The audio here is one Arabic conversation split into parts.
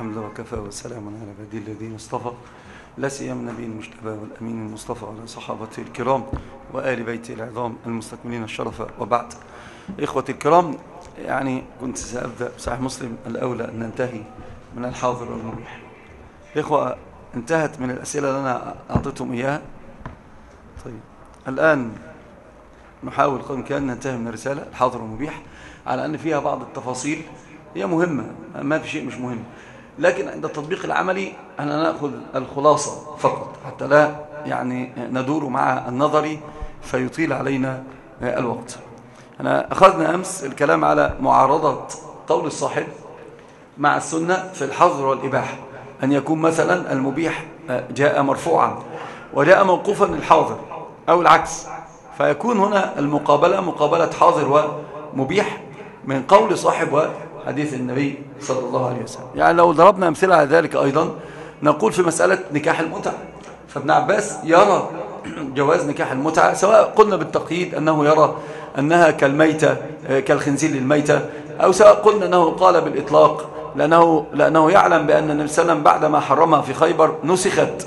الحمد وكفى وسلام على عبادي الذين اصطفى. لا سيما نبي المجتبى والأمين المصطفى على صحابته الكرام وآل بيته العظام المستكملين الشرف وبعد. إخوتي الكرام يعني كنت سأبدأ بصحيح مسلم الأولى أن ننتهي من الحاضر والمبيح. إخوة انتهت من الأسئلة اللي أنا أعطيتهم إياها. طيب الآن نحاول قدر كان ننتهي من الرسالة الحاضر والمبيح على أن فيها بعض التفاصيل. هي مهمة ما في شيء مش مهم. لكن عند التطبيق العملي أنا نأخذ الخلاصة فقط حتى لا يعني ندور مع النظري فيطيل علينا الوقت. أنا أخذنا أمس الكلام على معارضة قول الصاحب مع السنة في الحظر والإباحة أن يكون مثلا المبيح جاء مرفوعا وجاء موقوفا الحاضر أو العكس فيكون هنا المقابلة مقابلة حاضر ومبيح من قول صاحب وحديث النبي صلى الله عليه وسلم. يعني لو ضربنا أمثلة على ذلك أيضا نقول في مسألة نكاح المتعة فابن عباس يرى جواز نكاح المتعة سواء قلنا بالتقييد أنه يرى أنها كالميتة كالخنزير للميتة أو سواء قلنا أنه قال بالإطلاق لأنه, لأنه يعلم بأن النبي صلى الله عليه وسلم بعدما حرمها في خيبر نسخت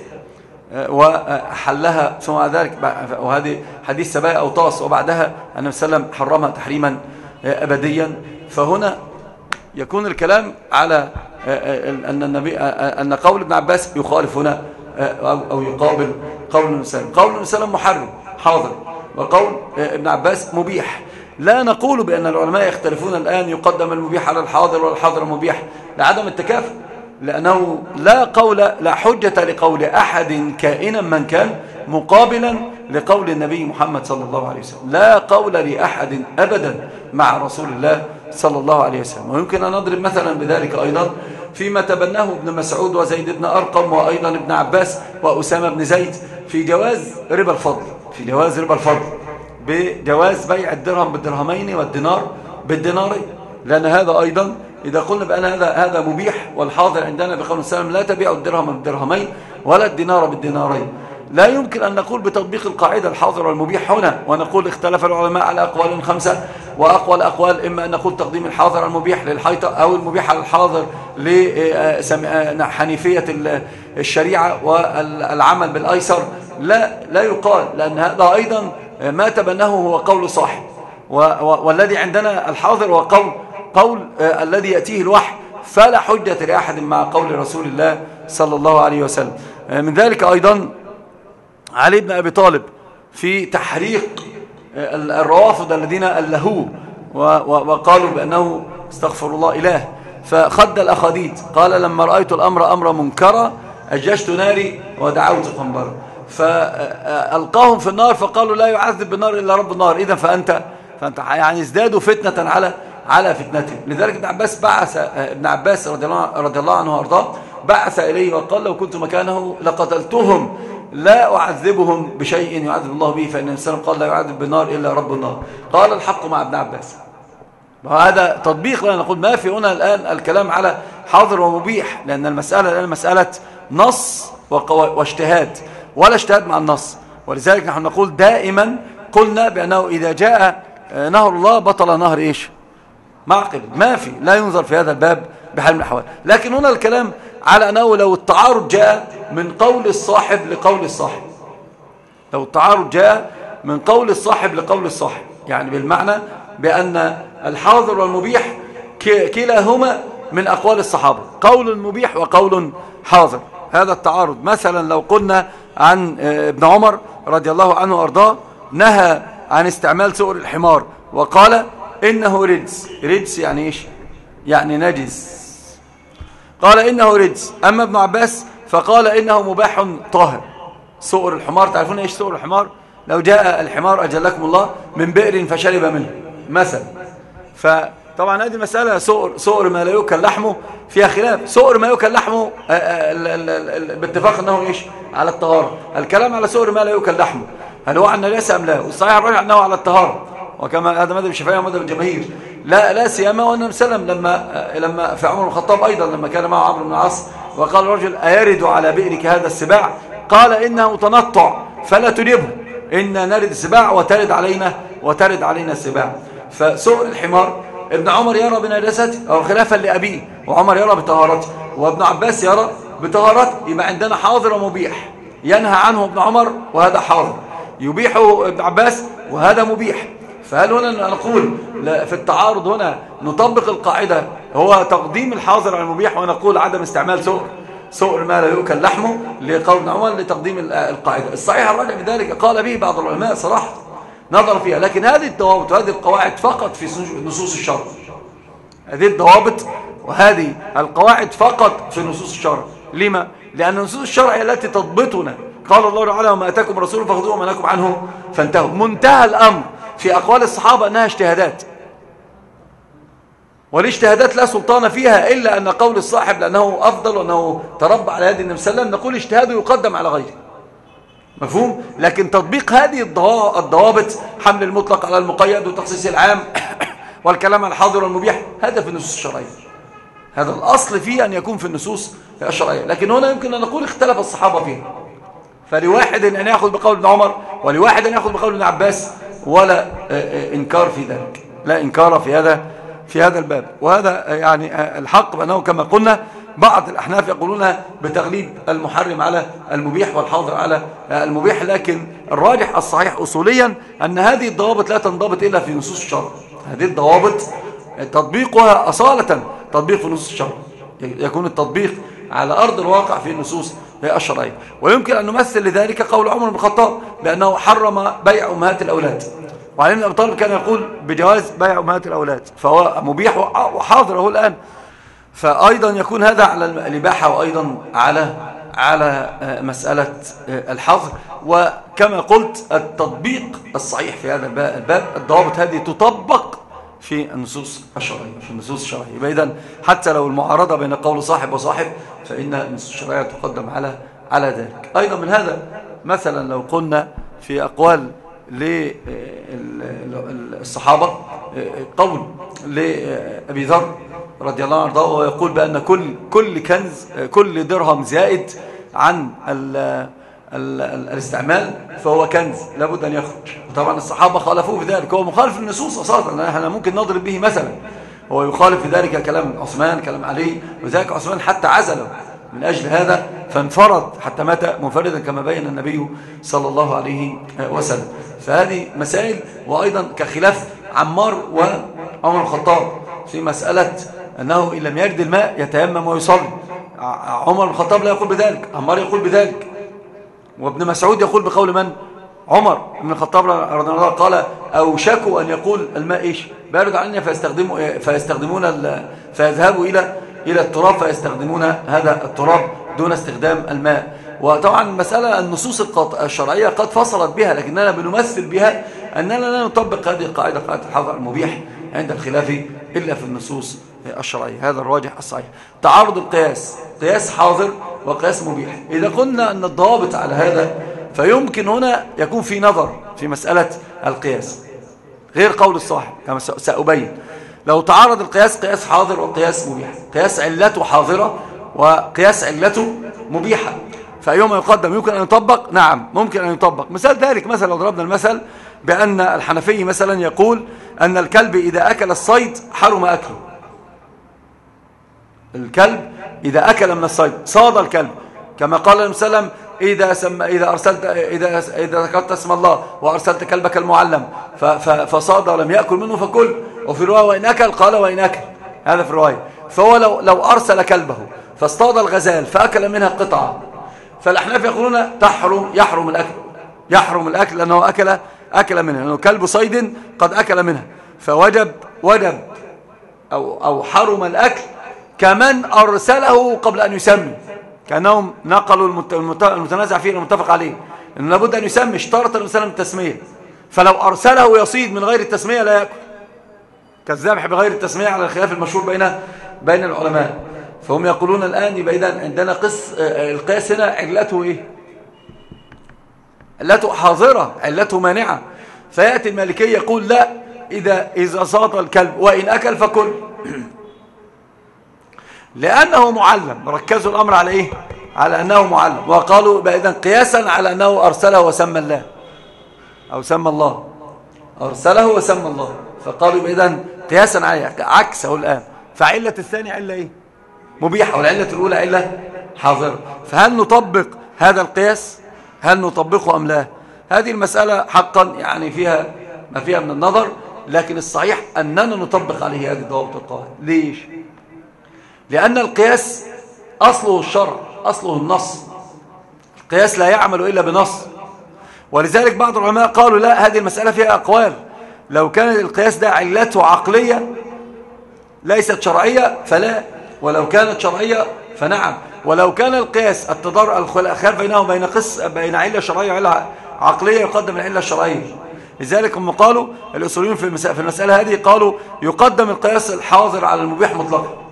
وحلها ثم ذلك وهذه حديث سبايا أو طاس وبعدها النبي صلى الله عليه وسلم حرمها تحريما أبديا. فهنا يكون الكلام على أن, النبي أن قول ابن عباس يخالف هنا أو يقابل قول النبي صلى الله عليه وسلم. قول النبي صلى الله عليه وسلم محرم حاضر. وقول ابن عباس مبيح. لا نقول بأن العلماء يختلفون الآن يقدم المبيح على الحاضر والحاضر مبيح لعدم التكافؤ لأنه لا قول لا حجة لقول أحد كائنا من كان مقابلا لقول النبي محمد صلى الله عليه وسلم. لا قول لأحد أبدا مع رسول الله صلى الله عليه وسلم. ويمكن أن نضرب مثلا بذلك أيضا فيما تبناه ابن مسعود وزيد بن أرقم وأيضا ابن عباس وأسامة بن زيد في جواز ربا الفضل في جواز ربا الفضل بجواز بيع الدرهم بالدرهمين والدينار بالدينارين لأن هذا أيضا إذا قلنا بأن هذا هذا مبيح والحاضر عندنا بقول السلام لا تبيعوا الدرهم بالدرهمين ولا الدينار بالدينارين. لا يمكن أن نقول بتطبيق القاعدة الحاضر والمبيح هنا ونقول اختلف العلماء على أقوال خمسة. وأقوى الأقوال إما أن نقول تقديم الحاضر المبيح للحيطة أو المبيح على الحاضر لحنيفية الشريعة والعمل بالأيسر. لا لا يقال لأن هذا أيضا ما تبناه هو قول صاحب. والذي عندنا الحاضر هو قول قول الذي يأتيه الوحي. فلا حجة لأحد مع قول رسول الله صلى الله عليه وسلم. من ذلك أيضا علي بن أبي طالب في تحريق الروافض الذين ألهوه وقالوا بأنه استغفر الله إله. فخد الأخديد. قال لما رأيت الأمر أمر منكرا أجشت ناري ودعوت قنبرا فألقاهم في النار فقالوا لا يعذب بالنار إلا رب النار. إذا فأنت, فأنت يعني ازدادوا فتنة على على فتنتهم لذلك ابن عباس بعث ابن عباس رضي الله, رضي الله عنه وأرضاه بعث إليه وقال لو كنت مكانه لقتلتهم لا أعذبهم بشيء يعذب الله به فإن الإنسان قال لا يعذب بالنار إلا رب النار. قال الحق مع ابن عباس. وهذا تطبيق لنا نقول ما في هنا الآن الكلام على حاضر ومبيح لأن المسألة الآن مسألة نص واجتهاد ولا اجتهاد مع النص. ولذلك نحن نقول دائما قلنا بأنه إذا جاء نهر الله بطل نهر إيش؟ معقل ما في لا ينظر في هذا الباب بحال من الأحوال. لكن هنا الكلام على أنه لو التعارض جاء من قول الصاحب لقول الصاحب. لو التعارض جاء من قول الصاحب لقول الصاحب. يعني بالمعنى بأن الحاضر والمبيح كلاهما من أقوال الصحابة. قول مبيح وقول حاضر. هذا التعارض. مثلا لو قلنا عن ابن عمر رضي الله عنه وأرضاه نهى عن استعمال سؤر الحمار وقال إنه رجس. رجس يعني إيش؟ يعني نجس. قال إنه رجس. أما ابن عباس فقال إنه مباح طاهر. سؤر الحمار تعرفون إيش سؤر الحمار؟ لو جاء الحمار أجلكم الله من بئر فشرب منه مثلا. فطبعا هذه مسألة سؤر, سؤر ما لا يؤكل لحمه فيها خلاف. سؤر ما يؤكل لحمه باتفاق أنه إيش؟ على الطهارة. الكلام على سؤر ما لا يؤكل لحمه. هل هو عن النجاسة أم لا؟ والصحيح الراجع أنه على الطهارة. وكما هذا مذهب الشافعيه ومذهب الجماهير. لا لا سيما وأن سلم لما لما في عمر الخطاب أيضا لما كان معه عمرو بن العاص وقال الرجل أيرد على بئرك هذا السباع؟ قال إنه تنطع فلا تجبه إن نرد السباع وترد علينا وترد علينا السباع. فسؤر الحمار ابن عمر يرى بنجاسته أو خلافا لأبيه وعمر يرى بطهارته وابن عباس يرى بطهارته. يبقى عندنا حاضر ومبيح. ينهى عنه ابن عمر وهذا حاضر. يبيحه ابن عباس وهذا مبيح. فهل هنا نقول في التعارض هنا نطبق القاعدة هو تقديم الحاضر على المبيح ونقول عدم استعمال سؤر سؤر ما لا يؤكل لحمه لقول عمر لتقديم القاعدة. الصحيح الراجع بذلك قال به بعض العلماء صراحة نظر فيها لكن هذه الضوابط وهذه القواعد فقط في نصوص الشرع. هذه الضوابط وهذه القواعد فقط في نصوص الشرع. لما؟ لأن نصوص الشرع التي تضبطنا. قال الله تعالى وما أتاكم رسول فخذوه وما عنه فانتهوا. منتهى الأمر. في أقوال الصحابة أنها اجتهادات. والاجتهادات لا سلطان فيها إلا أن قول الصاحب لأنه أفضل وأنه تربى على هذه النبي صلى الله عليه وسلم نقول اجتهاده يقدم على غيره. مفهوم؟ لكن تطبيق هذه الضوابط حمل المطلق على المقيد وتخصيص العام والكلام الحاضر والمبيح هذا في النصوص الشرعية. هذا الأصل فيه أن يكون في النصوص الشرعية. لكن هنا يمكن أن نقول اختلف الصحابة فيها. فلواحد أن يأخذ بقول ابن عمر ولواحد أن يأخذ بقول ابن عباس ولا آه، آه، إنكار في ذلك. لا إنكار في هذا في هذا الباب. وهذا آه، يعني الحق بأنه كما قلنا بعض الأحناف يقولون بتغليب المحرم على المبيح والحاضر على المبيح. لكن الراجح الصحيح أصوليا أن هذه الضوابط لا تنضبط إلا في نصوص الشرع. هذه الضوابط تطبيقها أصالة تطبيق في نصوص الشرع. يكون التطبيق على أرض الواقع في النصوص الشرعية ويمكن أن نمثل لذلك قول عمر بن الخطاب بأنه حرم بيع أمهات الأولاد. وعلي بن أبي طالب كان يقول بجواز بيع أمهات الأولاد فهو مبيح وحاضر هو الآن. فأيضا يكون هذا على الإباحة وأيضا على على آه، مسألة آه، الحظر. وكما قلت التطبيق الصحيح في هذا الباب الضوابط هذه تطبق في النصوص الشرعية في النصوص الشرعية يبقى إذن حتى لو المعارضة بين قول صاحب وصاحب فإن النصوص الشرعية تقدم على على ذلك. أيضا من هذا مثلا لو قلنا في أقوال للصحابة قول لأبي ذر رضي الله عنه ويقول بأن كل كل كنز كل درهم زائد عن الاستعمال فهو كنز لابد أن يخرج. وطبعا الصحابة خالفوه في ذلك. هو مخالف للنصوص أساسا إحنا ممكن نضرب به مثلا. هو يخالف في ذلك كلام عثمان كلام علي. وذلك عثمان حتى عزله. من أجل هذا فانفرد حتى مات منفردا كما بين النبي صلى الله عليه وسلم. فهذه مسائل وأيضا كخلاف عمار وعمر الخطاب في مسألة أنه إن لم يجد الماء يتيمم ويصلي. عمر الخطاب لا يقول بذلك. عمار يقول بذلك. وابن مسعود يقول بقول من؟ عمر بن الخطاب رضي الله عنه قال أوشكوا أن يقول الماء إيش؟ بارد عني فيستخدموا فيستخدمون فيذهبوا إلى إلى التراب فيستخدمون هذا التراب دون استخدام الماء. وطبعا المسألة النصوص الشرعية قد فصلت بها لكننا بنمثل بها أننا لا نطبق هذه القاعدة قاعدة الحظر المبيح عند الخلاف إلا في النصوص الشرعية هذا الراجح الصحيح. تعارض القياس قياس حاضر وقياس مبيح. إذا قلنا أن الضوابط على هذا فيمكن هنا يكون في نظر في مسألة القياس. غير قول الصاحب كما سأبين. لو تعارض القياس قياس حاضر وقياس مبيح. قياس علته حاضرة وقياس علته مبيحة. فأيهما يقدم يمكن أن يطبق؟ نعم ممكن أن يطبق. مثال ذلك مثلا لو ضربنا المثل بأن الحنفي مثلا يقول أن الكلب إذا أكل الصيد حرم أكله. الكلب إذا أكل من الصيد صاد الكلب. كما قال النبي صلى الله عليه وسلم إذا, سم إذا أرسلت إذا إذا ذكرت اسم الله وأرسلت كلبك المعلم فصاد ولم يأكل منه فكل. وفي رواية وإن أكل قال وإن أكل. هذا في الرواية. فهو لو, لو أرسل كلبه فاصطاد الغزال فأكل منها قطعة فالأحناف يقولون تحرم يحرم الأكل يحرم الأكل لأنه أكل أكل منها لأنه كلب صيد قد أكل منها. فوجب وجب أو, أو حرم الأكل كمن أرسله قبل أن يسمي. كأنهم نقلوا المتنازع فيه المتفق عليه. إنه لابد أن يسمي اشترط الإنسان التسمية. فلو أرسله يصيد من غير التسمية لا يأكل. كالذبح بغير التسمية على الخلاف المشهور بين بين العلماء. فهم يقولون الآن يبقى إذا عندنا قس القياس هنا علته إيه؟ علته حاضرة علته مانعة. فيأتي المالكي يقول لا إذا, إذا صاد الكلب وإن أكل فكل. لأنه معلم. ركزوا الأمر على إيه؟ على أنه معلم. وقالوا إذا قياسا على أنه أرسله وسمى الله. أو سمى الله. أرسله وسمى الله. فقالوا إذا قياسا عليه. عكسه الآن. فعلة الثاني علة إيه؟ مبيحة. والعلة الأولى علة حاضرة. فهل نطبق هذا القياس؟ هل نطبقه أم لا؟ هذه المسألة حقا يعني فيها ما فيها من النظر لكن الصحيح أننا نطبق عليه هذه الضوابط القواعد ليش؟ لأن القياس أصله الشرع أصله النص. القياس لا يعمل إلا بنص. ولذلك بعض العلماء قالوا لا هذه المسألة فيها أقوال. لو كان القياس ده علته عقلية ليست شرعية فلا. ولو كانت شرعية فنعم. ولو كان القياس التضار الخلاف بينه بين قص بين علة شرعية وعلة عقلية يقدم العلة الشرعية. لذلك هم قالوا الأصوليون في المسألة هذه قالوا يقدم القياس الحاضر على المبيح مطلقا.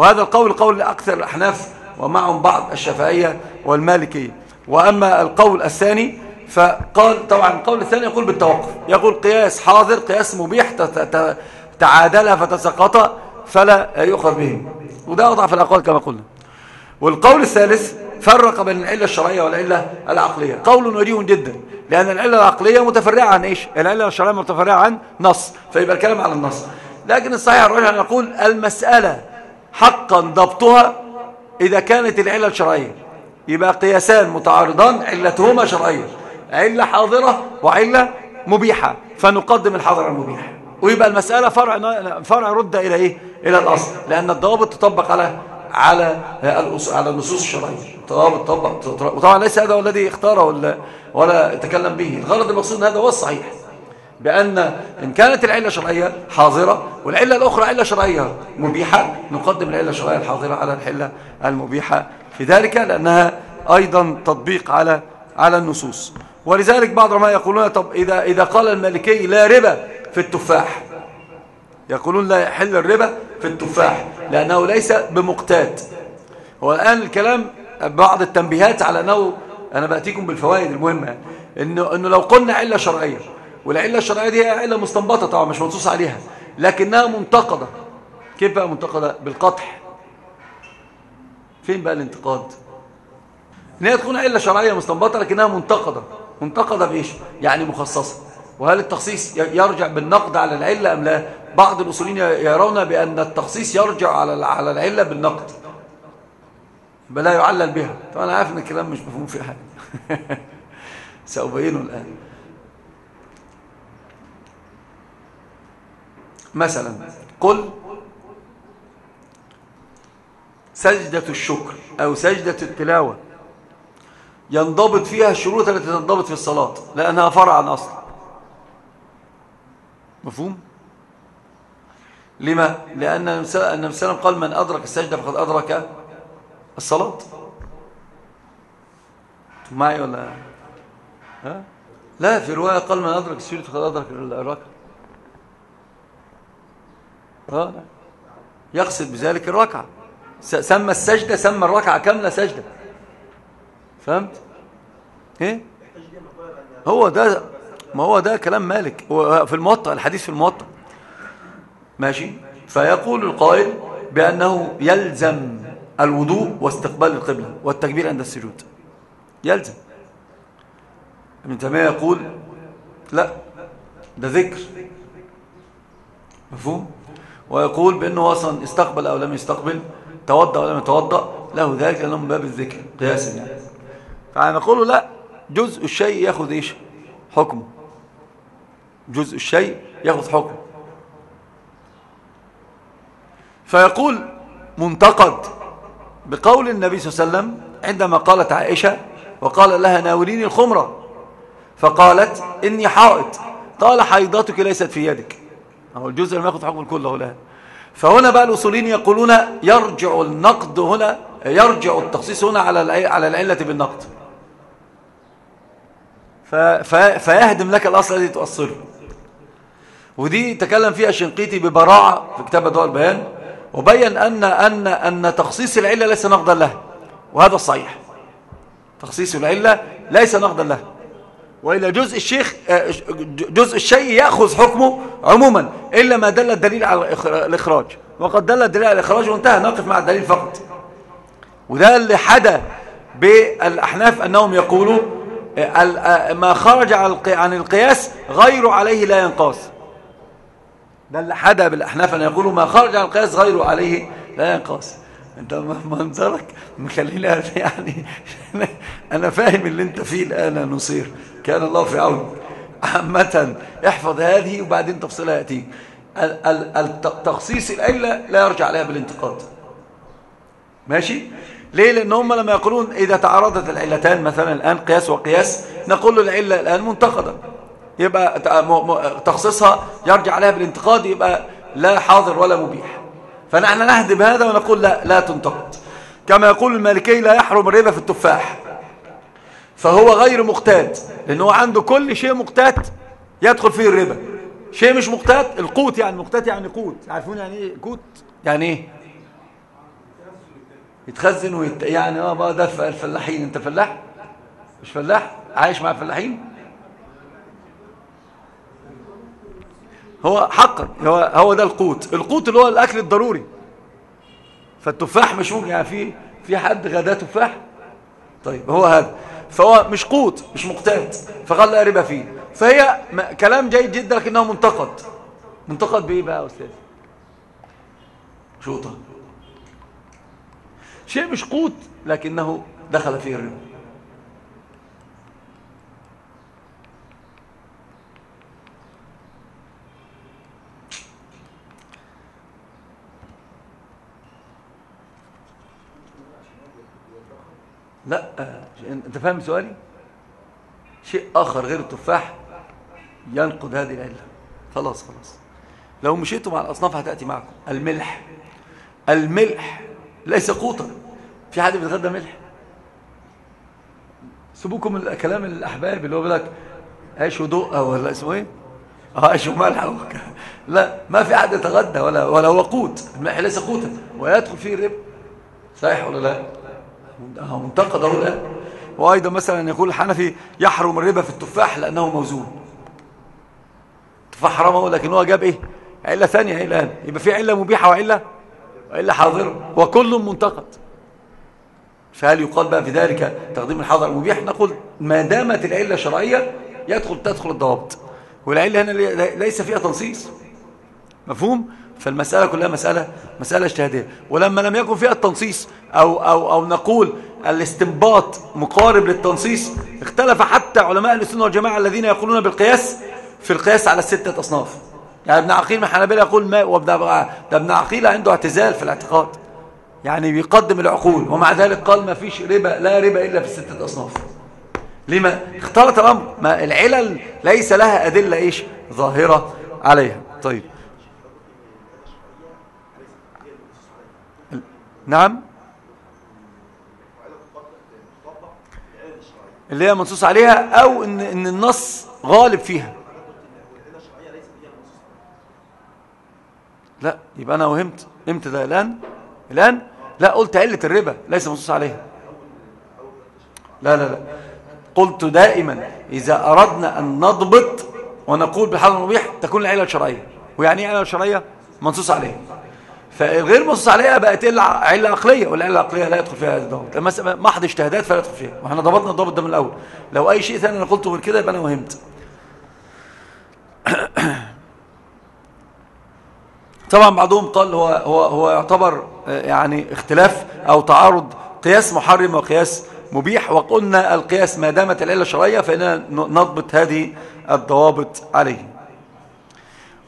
وهذا القول قول لأكثر الأحناف ومعهم بعض الشفائية والمالكية. وأما القول الثاني فقال طبعا القول الثاني يقول بالتوقف. يقول قياس حاضر قياس مبيح تعادل فتسقط فلا يؤخذ به. وده أضعف الأقوال كما قلنا. والقول الثالث فرق بين العلة الشرعية والعلة العقلية. قول وجيه جدا لأن العلة العقلية متفرعة عن إيش؟ العلة الشرعية متفرعة عن نص فيبقى الكلام على النص. لكن الصحيح الرجل أن نقول المسألة حقا ضبطها إذا كانت العلة الشرعية يبقى قياسان متعارضان علتهما شرعية. علة حاضرة وعلة مبيحة. فنقدم الحاضر المبيح. ويبقى المسألة فرع فرع رد إلى إيه؟ إلى الأصل. لأن الضوابط تطبق على على على النصوص الشرعية. الضوابط تطبق وطبعا ليس هذا هو الذي اختاره ولا ولا تكلم به. الغرض المقصود هذا هو الصحيح. بأن إن كانت العلة شرعية حاضرة والعلة الأخرى علة شرعية مبيحة نقدم العلة الشرعية الحاضرة على الحلة المبيحة. في ذلك لأنها أيضا تطبيق على على النصوص. ولذلك بعض العلماء يقولون طب إذا, إذا قال المالكي لا ربا في التفاح. يقولون لا يحل الربا في التفاح لأنه ليس بمقتات هو الآن الكلام بعض التنبيهات على أنه أنا بأتيكم بالفوائد المهمة إنه, إنه لو قلنا علة شرعية والعلة الشرعية دي هي علة مستنبطة طبعا مش منصوص عليها لكنها منتقدة. كيف بقى منتقدة؟ بالقطح. فين بقى الانتقاد؟ إن هي تكون علة شرعية مستنبطة لكنها منتقدة. منتقدة بإيش يعني مخصصة. وهل التخصيص يرجع بالنقد على العلة أم لا؟ بعض الأصولين يرون بأن التخصيص يرجع على على العلة بالنقد. بل لا يعلل بها. طبعا أنا عارف أن الكلام مش مفهوم في حاجة. سأبينه الآن. مثلا قل سجدة الشكر أو سجدة التلاوة ينضبط فيها الشروط التي تنضبط في الصلاة لأنها فرع عن أصل مفهوم؟ لما؟ لأن النبي صلى الله عليه وسلم قال من أدرك السجدة فقد أدرك الصلاة معي ولا ها؟ لا في رواية قال من أدرك السجدة فقد أدرك الركعة؟ يقصد بذلك الركعة. سمى السجدة سمى الركعة كاملة سجدة؟ فهمت؟ إيه؟ هو ده ما هو ده كلام مالك. في الموطأ الحديث في الموطأ. ماشي؟ فيقول القائل بأنه يلزم الوضوء واستقبال القبلة والتكبير عند السجود. يلزم. ابن تيمية يقول لا ده ذكر. مفهوم؟ ويقول بأنه أصلا استقبل أو لم يستقبل توضأ أو لم يتوضأ له ذلك لأنه من باب الذكر قياسا يعني. فنقول لا جزء الشيء يأخذ إيش؟ حكمه جزء الشيء يأخذ حكمه فيقول منتقد بقول النبي صلى الله عليه وسلم عندما قالت عائشة وقال لها ناوليني الخمرة. فقالت إني حائط. قال حيضاتك ليست في يدك. هو الجزء لم يأخذ حكم كله لها فهنا بقى الأصولين يقولون يرجع النقد هنا يرجع التخصيص هنا على على العلة بالنقد. فيهدم لك الأصل الذي تؤصله. ودي تكلم فيها شنقيتي ببراعة في كتاب دواء البيان وبين أن, أن, أن تخصيص العلة ليس نقدا له. وهذا الصحيح تخصيص العلة ليس نقدا له. وإلى جزء الشيخ آه، جزء الشيء يأخذ حكمه عموما إلا ما دل الدليل على الإخراج. وقد دل الدليل على الإخراج وانتهى نقف مع الدليل فقط. وده اللي حدا بالأحناف أنهم يقولوا آه، آه، ما خرج عن القياس غير عليه لا ينقاس ده اللي حدا بالأحناف أن يقولوا ما خرج عن القياس غير عليه لا ينقاس انت منظرك مخليني يعني أنا فاهم اللي انت فيه الآن نصير. كان الله في عون. عامة احفظ هذه وبعدين تفصيلها يأتيك التخصيص العلة لا يرجع عليها بالانتقاد. ماشي؟ ليه؟ لأن هم لما يقولون إذا تعارضت العلتان مثلا الآن قياس وقياس نقول له العلة الآن منتقدة. يبقى تخصيصها يرجع عليها بالانتقاد يبقى لا حاضر ولا مبيح. فنحن نهدم هذا ونقول لا لا تنتقد. كما يقول المالكي لا يحرم الربا في التفاح. فهو غير مقتات لأنه عنده كل شيء مقتات يدخل فيه الربا. شيء مش مقتات القوت يعني مقتات يعني قوت. عارفون يعني إيه قوت؟ يعني إيه؟ يتخزن ويت... يعني آه بقى ده الفلاحين. أنت فلاح؟ مش فلاح؟ عايش مع الفلاحين؟ هو حقا هو هو ده القوت. القوت اللي هو الأكل الضروري. فالتفاح مش ممكن يعني في في حد غداه تفاح؟ طيب هو هذا. فهو مش قوت مش مقتات فقال لا ربا فيه. فهي كلام جيد جدا لكنه منتقد. منتقد بإيه بقى يا أستاذ؟ شوطة. شيء مش قوت لكنه دخل فيه الربا. لا أنت فاهم سؤالي؟ شيء آخر غير التفاح ينقض هذه العلة. خلاص خلاص. لو مشيتوا مع الأصناف هتأتي معكم. الملح. الملح ليس قوتا في حد بيتغدى ملح؟ سيبوكم الكلام الأحباب اللي هو بيقول لك عيش ودقه ولا اسمه إيه؟ آه عيش وملح. لا ما في حد يتغدى ولا ولا هو قوت. الملح ليس قوتا ويدخل فيه الربا صحيح ولا لا؟ منتقد أهو الآن. وأيضا مثلا يقول الحنفي يحرم الربا في التفاح لأنه موزون. التفاح حرامه لكن هو جاب إيه؟ علة ثانية الآن. يبقى في علة مبيحة وعلة وعله حاضرة. وكل منتقد. فهل يقال بقى في ذلك تقديم الحاضر المبيح؟ نقول ما دامت العلة شرعية يدخل تدخل الضوابط. والعلة هنا ليس فيها تنصيص. مفهوم؟ فالمسألة كلها مسألة مسألة اجتهادية. ولما لم يكن فيها التنصيص أو, أو, أو نقول الاستنباط مقارب للتنصيص اختلف حتى علماء السنة والجماعة الذين يقولون بالقياس في القياس على الستة أصناف. يعني ابن عقيل من الحنابلة يقول ما وابن ده ابن عقيل عنده اعتزال في الاعتقاد. يعني بيقدم العقول ومع ذلك قال ما فيش ربا لا ربا إلا في الستة أصناف. لما؟ اختلط الأمر. ما العلل ليس لها أدلة إيش؟ ظاهرة عليها. طيب. نعم. اللي هي منصوص عليها أو ان, إن النص غالب فيها. لا يبقى أنا وهمت. إمتى ده؟ الآن؟ الآن؟ لا قلت علة الربا ليس منصوص عليها. لا لا لا. قلت دائما إذا أردنا أن نضبط ونقول بالحظ المبيح تكون العلة الشرعية. ويعني إيه علة شرعية منصوص عليها. فغير منصوص عليها بقت علة عقلية والعلة العقلية لا يدخل فيها هذا الضابط لما محض اجتهادات فلا يدخل فيها. وإحنا ضبطنا الضابط ده من الأول. لو أي شيء ثاني أنا قلته غير كده يبقى أنا وهمت. طبعا بعضهم قال هو هو هو يعتبر يعني اختلاف أو تعارض قياس محرم وقياس مبيح. وقلنا القياس ما دامت العلة الشرعية فإننا نضبط هذه الضوابط عليه.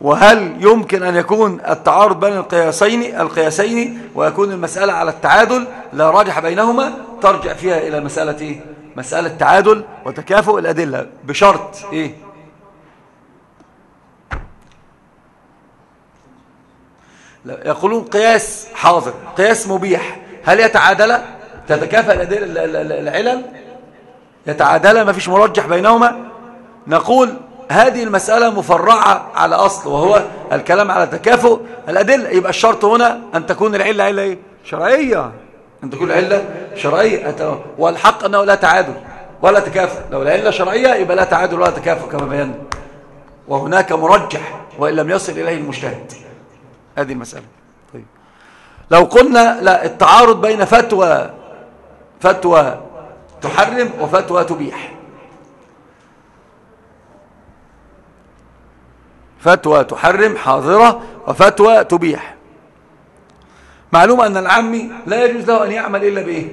وهل يمكن أن يكون التعارض بين القياسين القياسين ويكون المسألة على التعادل؟ لا راجح بينهما ترجع فيها إلى مسألة إيه؟ مسألة تعادل وتكافؤ الأدلة بشرط إيه؟ يقولون قياس حاضر قياس مبيح. هل يتعادل؟ تتكافئ العلل؟ يتعادل ما فيش مرجح بينهما؟ نقول هذه المسألة مفرعة على أصل وهو الكلام على تكافؤ الأدلة. يبقى الشرط هنا أن تكون العلة علة إيه؟ شرعية. أن تكون العلة شرعية. والحق أنه لا تعادل ولا تكافؤ. لو العلة شرعية يبقى لا تعادل ولا تكافؤ كما بينا. وهناك مرجح وإن لم يصل إليه المجتهد. هذه المسألة. طيب. لو قلنا لا التعارض بين فتوى فتوى تحرم وفتوى تبيح. فتوى تحرم حاضرة وفتوى تبيح. معلوم أن العمي لا يجوز له أن يعمل إلا بإيه؟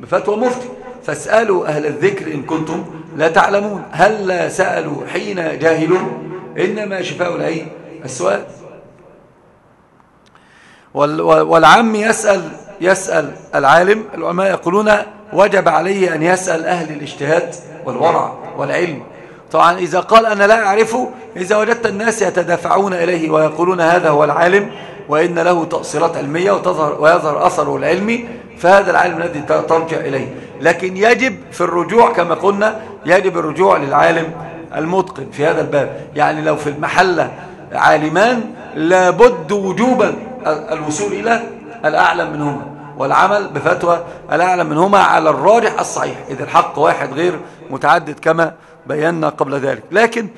بفتوى مفتي. فاسألوا أهل الذكر إن كنتم لا تعلمون. هل لا سألوا حين جاهلون إنما شفاء العين. السؤال. والعم يسأل يسأل العالم العلماء يقولون وجب عليه أن يسأل أهل الاجتهاد والورع والعلم. طبعا إذا قال أنا لا أعرفه إذا وجدت الناس يتدافعون إليه ويقولون هذا هو العالم وإن له تأصيلات علمية وتظهر ويظهر أثره العلمي فهذا العالم الذي ترجع إليه. لكن يجب في الرجوع كما قلنا يجب الرجوع للعالم المتقن في هذا الباب. يعني لو في المحلة عالمان لابد وجوبا الوصول إلى الأعلم منهما والعمل بفتوى الأعلم منهما على الراجح الصحيح. إذا الحق واحد غير متعدد كما بينا قبل ذلك. لكن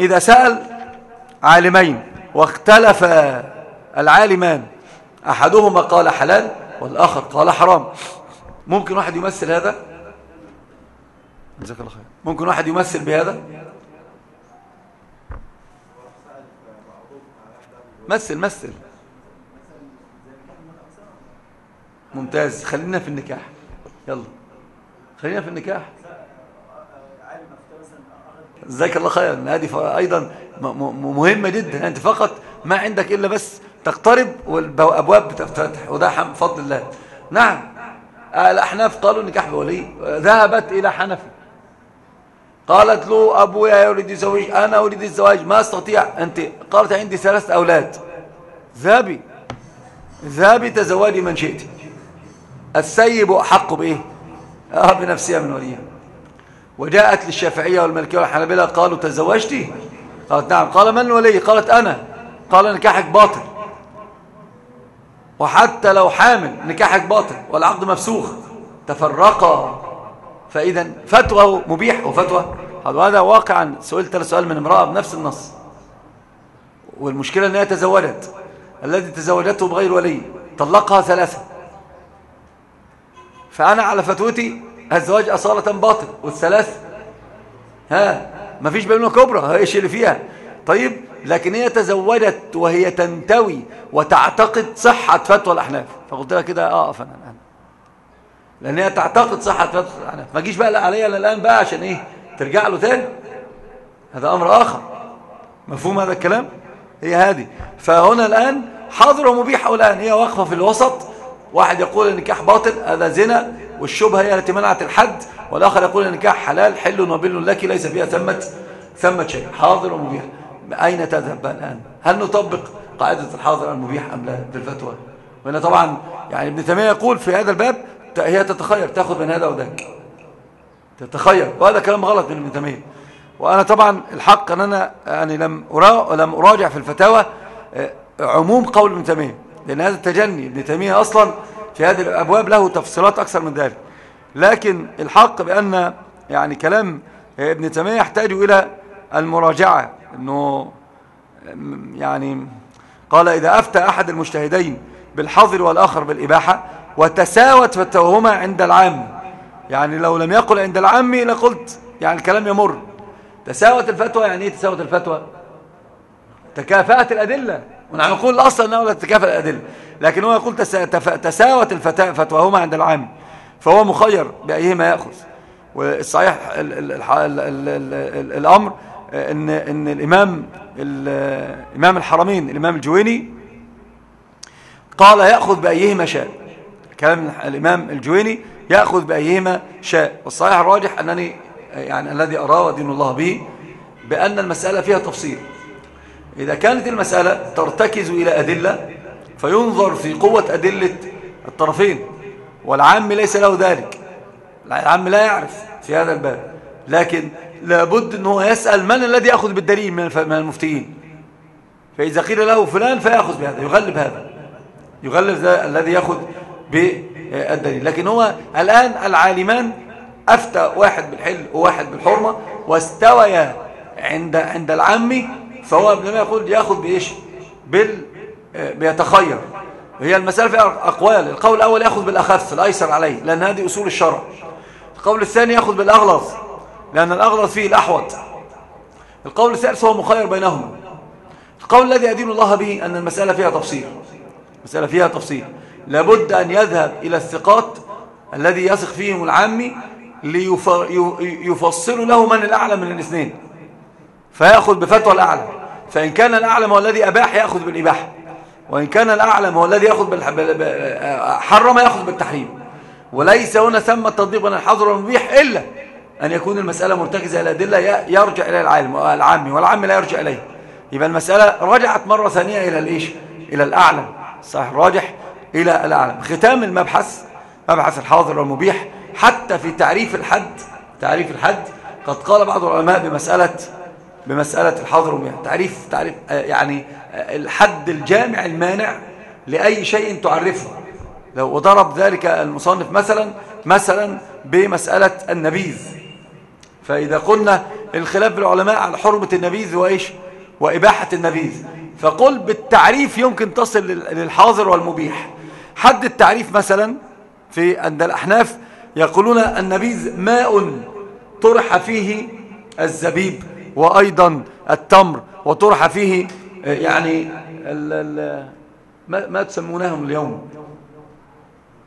إذا سأل عالمين واختلف العالمان أحدهما قال حلال والآخر قال حرام. ممكن واحد يمثل هذا؟ جزاك الله خير. ممكن واحد يمثل بهذا؟ مثل مثل. ممتاز. خلينا في النكاح. يلا. خلينا في النكاح. جزاك الله خير هذه أيضا مهمة جدا. أنت فقط ما عندك إلا بس تقترب والأبواب بتفتح. وده بفضل الله. نعم. الأحناف قالوا نكاح بولي ذهبت إلى حنفي قالت له ابويا يريد الزواج أنا اريد الزواج ما أستطيع. أنت قالت عندي ثلاث أولاد. ذهبي. ذهبي تزوجي من شئت. السيب احق بإيه؟ آه بنفسها من وليها. وجاءت للشافعية والمالكيه والحنابلة قالوا تزوجتي؟ قالت نعم. قال من ولي؟ قالت أنا. قال نكاحك باطل. وحتى لو حامل نكاحك باطل والعقد مفسوخ. تفرقا. فإذا فتوى مبيح وفتوى هذا واقعا. سئلت سؤال من امرأة بنفس النص. والمشكلة أنها تزوجت. الذي تزوجته بغير ولي. طلقها ثلاثة. فأنا على فتوتي الزواج أصالة باطل والثلاث؟ ها ما فيش بينه كبرى إيش اللي فيها. طيب لكن هي تزوجت وهي تنتوي وتعتقد صحة فتوى الأحناف. فقلت لها كده أقف أنا الآن لأن هي تعتقد صحة فتوى الأحناف. ما جيش بقى عليا الآن بقى عشان إيه؟ ترجع له تاني؟ هذا أمر آخر. مفهوم هذا الكلام؟ هي هذه. فهنا الآن حاضر ومبيح الآن؟ هي واقفة في الوسط. واحد يقول النكاح باطل هذا زنا. والشبهة هي التي منعت الحد والآخر يقول النكاح حلال حل وبل لك ليس فيها ثمة ثمة شيء حاضر ومبيح. أين تذهب الآن؟ هل نطبق قاعدة الحاضر المبيح أم لا في الفتوى وهنا طبعا يعني ابن تيمية يقول في هذا الباب هي تتخير تأخذ من هذا وذاك. تتخير. وهذا كلام غلط من ابن تيمية. وأنا طبعا الحق أن أنا يعني لم لم أراجع في الفتاوى آه، عموم قول ابن تيمية. لأن هذا التجني ابن تيمية أصلا في هذه الأبواب له تفصيلات أكثر من ذلك. لكن الحق بأن يعني كلام ابن تيمية يحتاج إلى المراجعة أنه يعني قال إذا أفتى أحد المجتهدين بالحظر والآخر بالإباحة وتساوت فتوهما عند العام يعني لو لم يقل عند العام لقلت يعني الكلام يمر. تساوت الفتوى يعني إيه تساوت الفتوى؟ تكافأت الأدلة. ونحن نقول الأصل أنه لا تتكافأ الأدلة. لكن هو يقول تساوت الفتواهما عند العام. فهو مخير بأيهما يأخذ. والصحيح الأمر ان إن الإمام الامام الحرمين الإمام الجويني قال يأخذ بأيهما شاء. كلام الإمام الجويني يأخذ بأيهما شاء. والصحيح الراجح أنني يعني الذي اراه ودين الله به بأن المسألة فيها تفصيل. إذا كانت المسألة ترتكز إلى أدلة فينظر في قوة أدلة الطرفين والعام ليس له ذلك العام لا يعرف في هذا الباب لكن لابد ان هو يسأل من الذي يأخذ بالدليل من المفتيين؟ فإذا قيل له فلان فيأخذ بهذا يغلب هذا يغلب الذي يأخذ بالدليل لكن هو الآن العالمان أفتى واحد بالحل وواحد بالحرمة واستويا عند عند العام فهو ابن ما يقول يأخذ بإيش؟ بال بيتخير. هي المسألة فيها أقوال. القول الأول يأخذ بالأخف الأيسر عليه لأن هذه أصول الشرع. القول الثاني يأخذ بالأغلظ لأن الأغلظ فيه الأحوط. القول الثالث هو مخير بينهما. القول الذي أدين الله به أن المسألة فيها تفصيل. مسألة فيها تفصيل. لابد أن يذهب إلى الثقات الذي يثق فيهم العامي ليفصلوا له من الأعلى من الاثنين. فيأخذ بفتوى الأعلى. فإن كان الأعلم هو الذي أباح يأخذ بالإباحة. وإن كان الأعلم هو الذي يأخذ حرم يأخذ بالتحريم. وليس هنا ثم التطبيق بين الحظر والمبيح إلا أن يكون المسألة مرتكزة إلى أدلة يرجع إلى العالم العامي والعام لا يرجع إليه. يبقى المسألة رجعت مرة ثانية إلى الإيش؟ إلى الأعلم. صحيح راجح إلى الأعلم. ختام المبحث مبحث الحاضر والمبيح حتى في تعريف الحد تعريف الحد قد قال بعض العلماء بمسألة بمسألة الحاضر والمبيح تعريف تعريف يعني الحد الجامع المانع لأي شيء تعرفه. لو وضرب ذلك المصنف مثلا مثلا بمسألة النبيذ. فإذا قلنا الخلاف العلماء على حرمة النبيذ وإيش؟ وإباحة النبيذ. فقل بالتعريف يمكن تصل للحاضر والمبيح. حد التعريف مثلا في عند الأحناف يقولون النبيذ ماء طرح فيه الزبيب. وأيضا التمر وطرح فيه يعني ال ال ما, ما تسمونهم اليوم.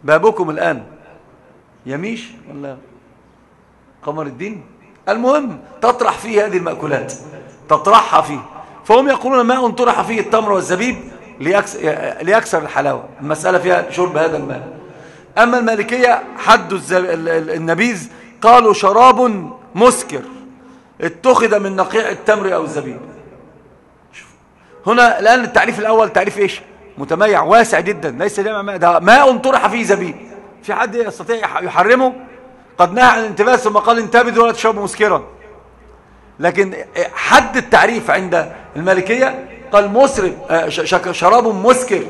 بابكم الآن. يميش ولا قمر الدين؟ المهم تطرح فيه هذه المأكولات. تطرحها فيه. فهم يقولون ماء طرح فيه التمر والزبيب ليكسر الحلاوة. المسألة فيها شرب هذا الماء أما المالكية حد النبيذ قالوا شراب مسكر. اتخذ من نقيع التمر أو الزبيب. هنا الآن التعريف الأول تعريف إيش؟ متميع واسع جدا ليس ماء ده ماء طرح فيه زبيب. في حد يستطيع يحرمه؟ قد نهى عن الانتباس ثم قال انتبذوا ولا تشربوا مسكرا. لكن حد التعريف عند المالكية؟ قال مسرب آه، شراب مسكر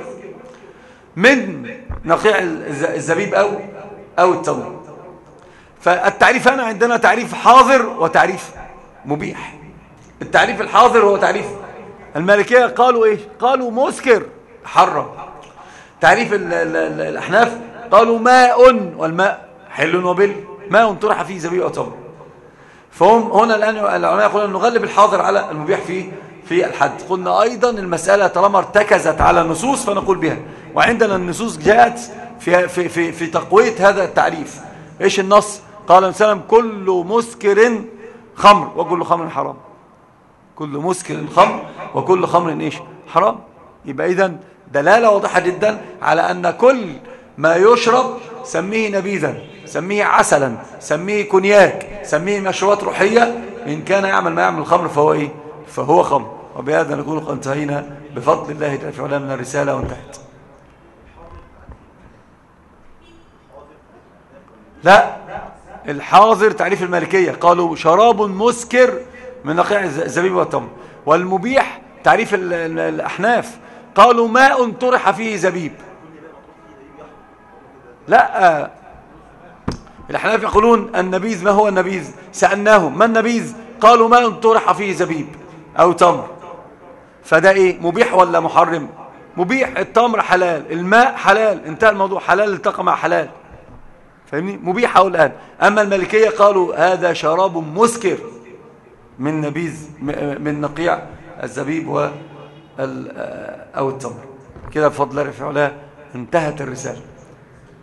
من نقيع الزبيب أو أو التمر. فالتعريف هنا عندنا تعريف حاضر وتعريف مبيح. التعريف الحاضر هو تعريف المالكية قالوا إيش؟ قالوا مسكر حرم. تعريف ال ال ال الأحناف قالوا ماء والماء حل وبل. ماء طرح فيه زبيب تمر. فهم هنا الآن العلماء يقولون نغلب الحاضر على المبيح فيه في الحد. قلنا أيضا المسألة طالما ارتكزت على النصوص فنقول بها. وعندنا النصوص جاءت في, في, في, في تقوية هذا التعريف. إيش النص؟ قال وسلم كل مسكر خمر وكل خمر حرام. كل مسكر خمر وكل خمر إيش؟ حرام. يبقى إذن دلالة واضحة جدا على أن كل ما يشرب سميه نبيذا سميه عسلا سميه كونياك سميه مشروبات روحية إن كان يعمل ما يعمل الخمر فهو إيه؟ فهو خمر. وبهذا نكون قد انتهينا بفضل الله جل من الرسالة وانتهت. لا. الحاضر تعريف المالكية قالوا شراب مسكر من نقيع الزبيب والتمر. والمبيح تعريف الأحناف. قالوا ماء طرح فيه زبيب. لا الأحناف يقولون النبيذ ما هو النبيذ؟ سألناهم ما النبيذ؟ قالوا ماء طرح فيه زبيب أو تمر. فده إيه؟ مبيح ولا محرم؟ مبيح التمر حلال الماء حلال. انتهى الموضوع. حلال التقى مع حلال. فاهمني؟ مبيح أو الآن. أما الملكية قالوا هذا شراب مسكر من نبيذ من نقيع الزبيب و أو التمر. كده بفضل الله رفع انتهت الرسالة.